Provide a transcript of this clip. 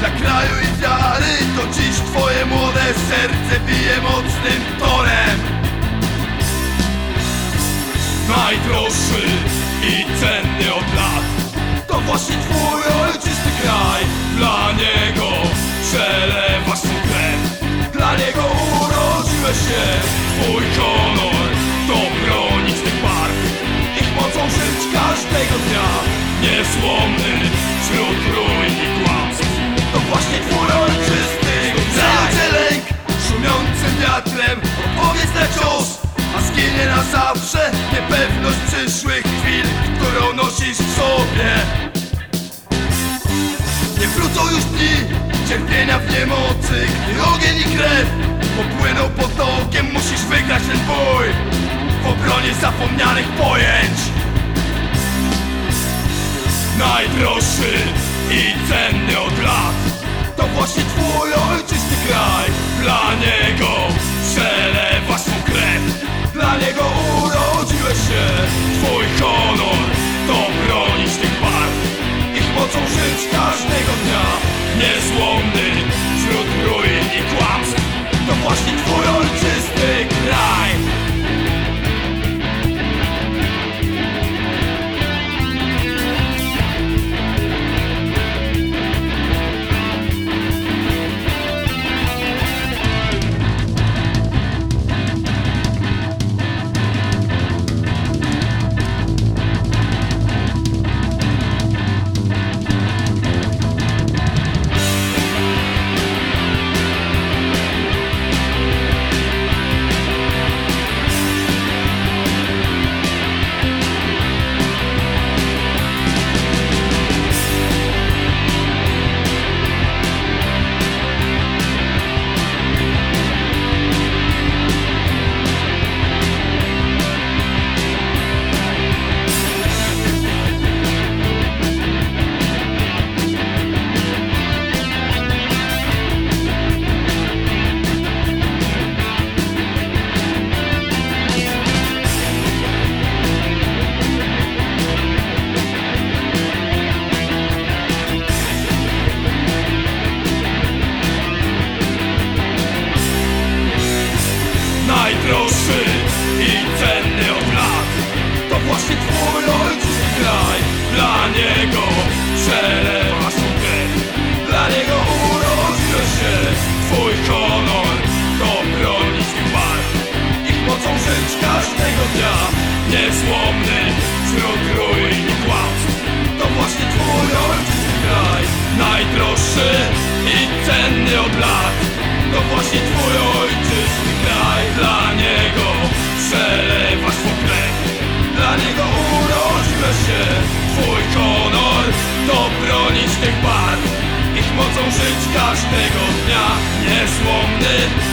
Dla kraju i wiary. To dziś twoje młode serce bije mocnym torem. Najdroższy i cenny od lat. To właśnie twój ojczysty kraj. Dla niego przelewasz swą krew Dla niego urodziłeś się. Twój honor to bronić tych barw. Ich mocą żyć każdego dnia. Niezłomny wśród zawsze niepewność przyszłych chwil Którą nosisz w sobie. Nie wrócą już dni cierpienia w niemocy Gdy ogień i krew popłyną potokiem Musisz wygrać ten bój w obronie zapomnianych pojęć. Najdroższy i cenny od lat przelewasz każdego dnia. Niezłomny